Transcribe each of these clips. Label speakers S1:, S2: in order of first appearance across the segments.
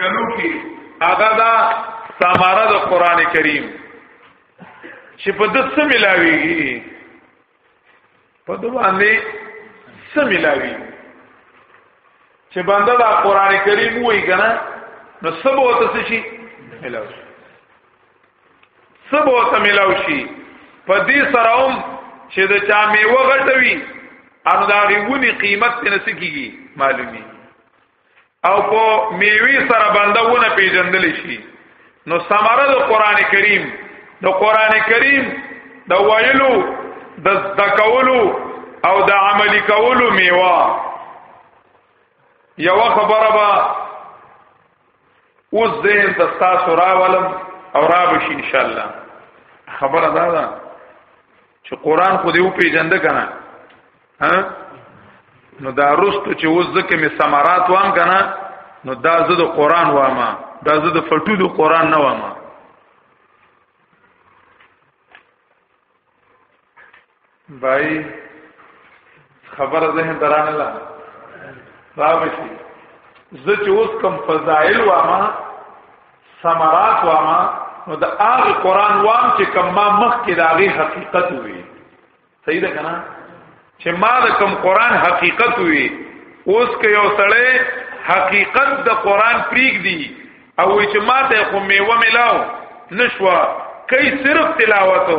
S1: کلو کې هغه دا ساماره د قران کریم چې په د څه ملاويږي په د باندې څه ملاوي چې باندې دا قران کریم وایي کنه نو سبو ته څه شي ملاوي سبو ته ملاوي شي په دې سره هم چې د چا میوه غټوي ان دا غوونی قیمت ته نسکیږي معلومي او په میوي سره بندونه پیژندل شي نو ثمره د قران کریم د قران کریم د ویلو د ذکولو او د عملی کولو میوه یو خبره با اوس ذهن ته تاسو راولم او را بشي ان شاء الله خبره دا ده چې قران خو دې او پیژند کنه ها نو دا رستو چې اوس ځکه می ثمرات وام کنه نو دا زه د قران وامه دا زه د فلټو د قران نه وامه بای خبر ذهن درانه لا راوشي زه چې اوس کم فضائل وامه ثمرات وامه نو د هغه قران وام چې کم ما مخ کې داغي حقیقت وي صحیح ده کنه چې ما د کوم قران حقیقت وی اوس که یو سړی حقیقت د قران پریک دی او وی چې ما ته خو میوه ملاو نشوا کای صرف تلاوت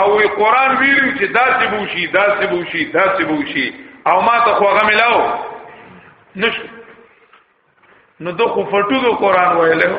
S1: او وی قران ویلو چې داسې بوشي داسې بوشي داسې بوشي او ما ته خو هغه ملاو نش نو دغه فټو د قران ویلو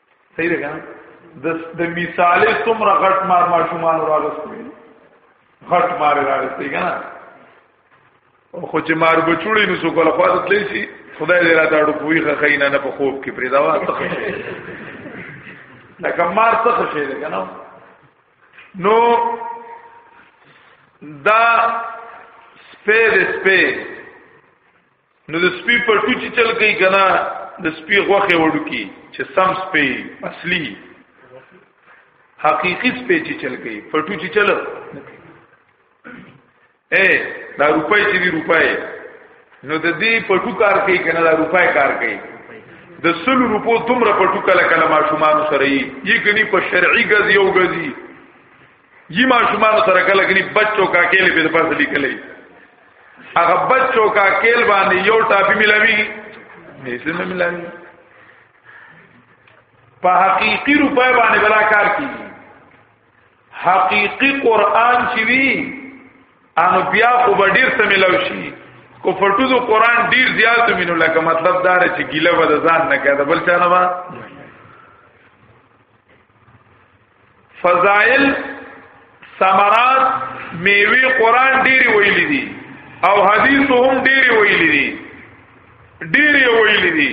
S1: صحیح ده کنه د د مثالې څومره غټ مار ماشومان راغستې غټ مار راغستې کنه خو چې مار بچوړي نو څوک له خواته تللی شي خدای دې راته اړو کوی خخینا نه په خوب کې پرې دا وا تخ شي لکه مار تخ شي ده کنه نو دا سپید سپید نو د سپي په ټوچی چل کوي کنه د سپي غوخه وړو کی چې سم سپي اصلي حقيقي سپي چې چل کوي په ټوچی چل اے دا روپۍ چې دی روپۍ نو د دې په ټو کار کوي کنه دا روپۍ کار کوي د سل روپو دومره په ټو کله کله ما شومان سره یي یی کني په شرعي غزي او غزي جی ما شومان سره کله کني بچو کا کېل په پاس لیکلې هغه بچو کا کېل باندې یو ټاپي ملاوي نه څه نه ملاوي په حقيقي روپای باندې بلا کار کیږي حقيقي قران چې وی انو بیا خو به ډیر څه ملاوي شي کو فرټوزو قران ډیر زیات مينو لکه مطلب دار چې ګيله به ځان نه کړه بل چا نه فضائل ثمرات میوه قران ډیر ویل دي او حدیث هم ډیر ویل دي ډیر ویل دي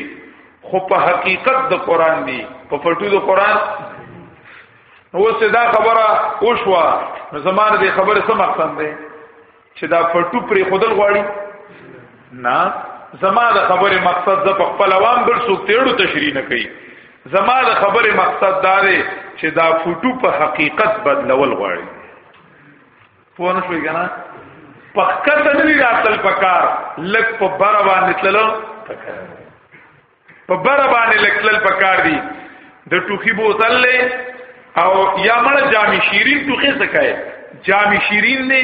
S1: خو په حقیقت د قران دی په پټو د قران اوس دا خبره اوشوا زمانه د خبره څه مقصد دی چې دا پټو پرې خودل غواړي نه زما د خبره مقصد ز په خپل عوام بل څوک تیړو تشریح نه کوي زما د خبره مقصد دا دی چې دا فوټو په حقیقت بدلول غواړي پوه نه شوي کنه په کته نه راتل پکار لک په بر باندې تللو پکار په بر باندې لکتل پکار دي د ټوخي بوتل له او یا مړ جامي شیرین ټوخي سکای جامي شیرین نه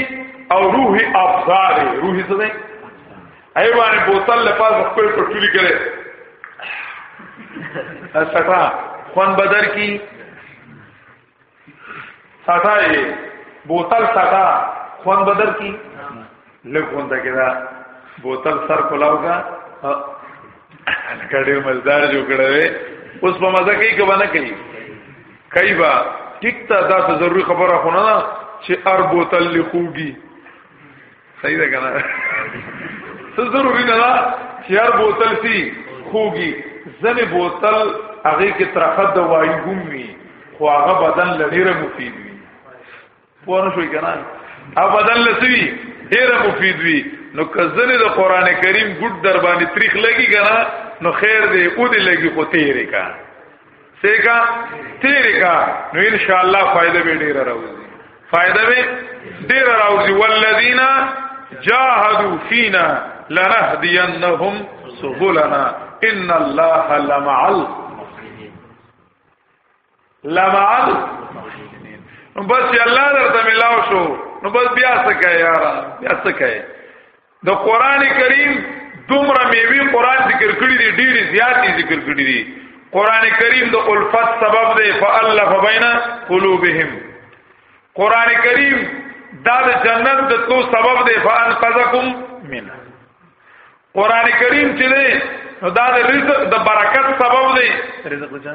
S1: او روح افزار روح څه دی ایوان بوتل له پاس خپل پټولي کړي اسټا خوان بدر کی ساټا یې بوتل ساټا خوان بدر کی لږ غونډه کې دا بوتل سر کولاو کا کډیر مزدار جو کړه اوس په مزه کې کبه نه کوي کوي با ټیک ته دا ضروري خبره خونه ده چې ار بوتل لخوږي صحیح ده کنه څه ضروري نه ده چې هر بوتل سي خوږي ځنې بوتل هغه کې ترخه دوايي هم وي خو هغه بدن لډیره مفید وي پوه نه شوي کنه هغه بدن لسوي ډیره مفید وي نو کزنه د قران کریم ګډ در باندې تاریخ لګي کنه نو خیر دی او دې لګي خو تیرې کا سیکا تیرکا نو ان شاء الله فائدہ به ډیر راوځي فائدہ به ډیر راوځي والذین جاهدوا فینا لنهدینهم سبلنا ان الله لمع لمع بس الله درته ملاو شو نو بس بیا څه کوي یار بیا څه کوي د قران کریم دومره میوي قران ذکر کړی دی ډیر زیات ذکر کړی دی قران کریم د الفت سبب دی فالف بین قلوبهم قران کریم دا د جنت د تو سبب دی فانقذکم منه قران کریم چې دی نو دا د رزق د برکت سبب دی رزق ځه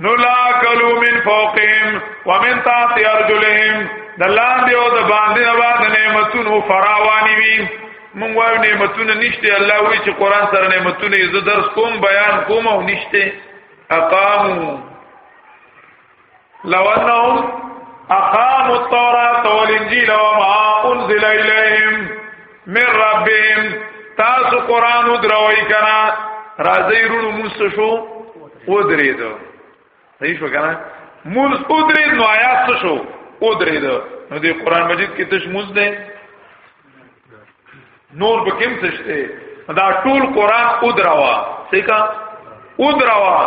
S1: نو لا کلو من فوقهم ومن تحت ارجلهم د لاندې او د باندې نه باندې نعمتونو فراوانی وي مونږ وایو نعمتونه نشته الله وی چې قران سره نعمتونه یې درس کوم بیان کوم او نشته اقامو لو انهم اقاموا التوراة والانجيل وما انزل اليهم من ربهم تاسو قران دروي کنا راځي رونو موس شو ودرید صحیح شو کنا موس ودرید نو آیات شو ودرید نو دی قران مجید کې تش موس ده نور به کوم څه شته دا ټول قران ودروا صحیح کا ودروا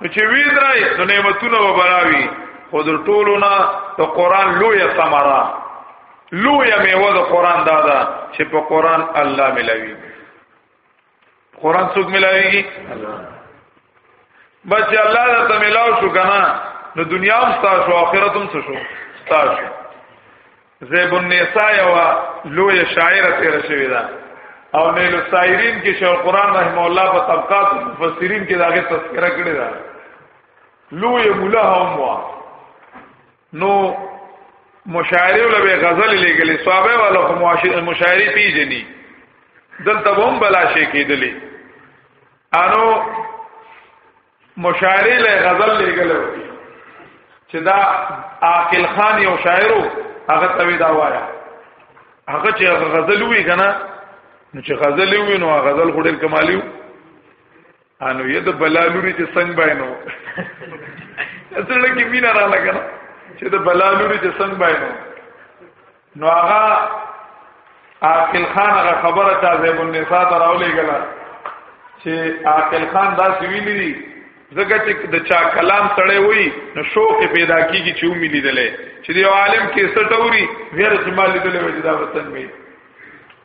S1: نو چې وی درای نو نعمتونه وبراوي خود ټولونه ته قران لوی ثمره لوی میوه د قران دا ده چې په قران الله ملاوي قران څوک ملاويږي الله بس الله دا ته ملاو شو کنه نو دنیا هم ستاسو شو آخرت هم شو ستاسو شو زیب النساء یو لوی شاعر تیر شوی دا او نیل السائرین کې شیخ القران رحم الله په طبقات مفسرین کې داغه تذکرہ کړی دا لوی مولا هم وا نو مشاعره له به غزل لګلې صحابه والو مشاعره پیجنې دلته هم بلا شي کېدلې انو مشاعره له غزل لګلې چې دا عاقل خان یو شاعرو هغه توی دا وایا هغه چې غزل وی کنه نو چې غزل وی نو غزل خورل کمالیو انو یې د بلالوري چې څنګه باینو اصل کې مینا را لګنه چې د بلالوري چې څنګه باینو نو هغه عاقل خان هغه خبره ته زیب النساء ته راولې غلا چې عاقل خان دا ویلي دي زګه چې د چا کلام سره وي نو شوق پیدا کیږي چې ومې لیدلې چې دی عالم کې سټوري غیر جمال لیدلې وجدا وطن می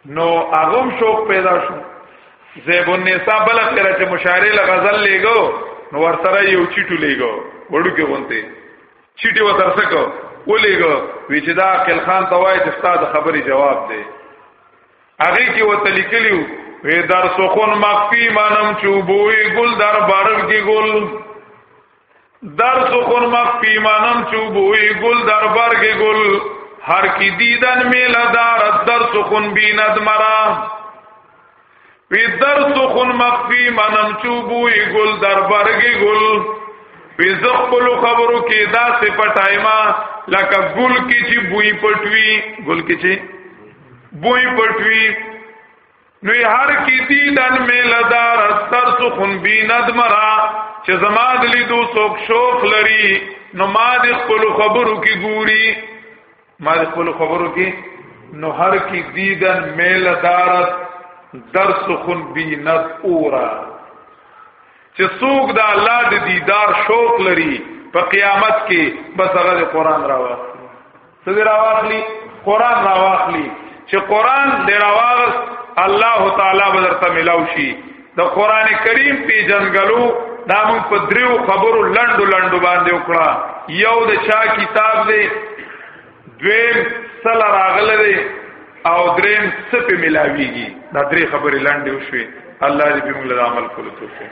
S1: نو هغه شوق پیدا شو زیب النساء بل پر چې مشاعره ل غزل لګو نو ورسره یو چټو لګو وړو کې ونته چټي و ترسکو ولګو وی چې دا عقل خان توای چې استاد خبري جواب دی هغه کې وته لیکلیو وی در سخن مخفی منم چوبوی گل در برگ گل در سخن مخ پیمانم چوبوی گل در برگ گل هر کی دیدن میل دارد در سخن بیند مرا پی در سخن مخ پیمانم چوبوی گل در برگ گل پی زخبل خبرو کی دا سی پټای ما لکه گل کی چی بوی پټوی گل کی چی بوی پټوی نو هر کی دیدن میل دار استر سخن بی ندمرا چې زما د لیدو څوک شوق لري نو ما د خپل خبرو کې ګوري ما د خپل خبرو کې نو هر کی دیدن میل دارت درس خون بینت اورا چې څوک د الله د دیدار شوق لري په قیامت کې بس هغه د قران راواخلي څه دی راواخلي قران راواخلي چې قران دی راواغس الله تعالی بدرته ملاو شي د قران کریم په جنګلو دا موږ په دریو خبرو لندو لندو باندې وکړه یو د چا کتاب دی دویم سل راغله دی او دریم سپې ملاویږي دا درې خبرې لاندې وشوي الله دې په موږ له عمل کولو توفیق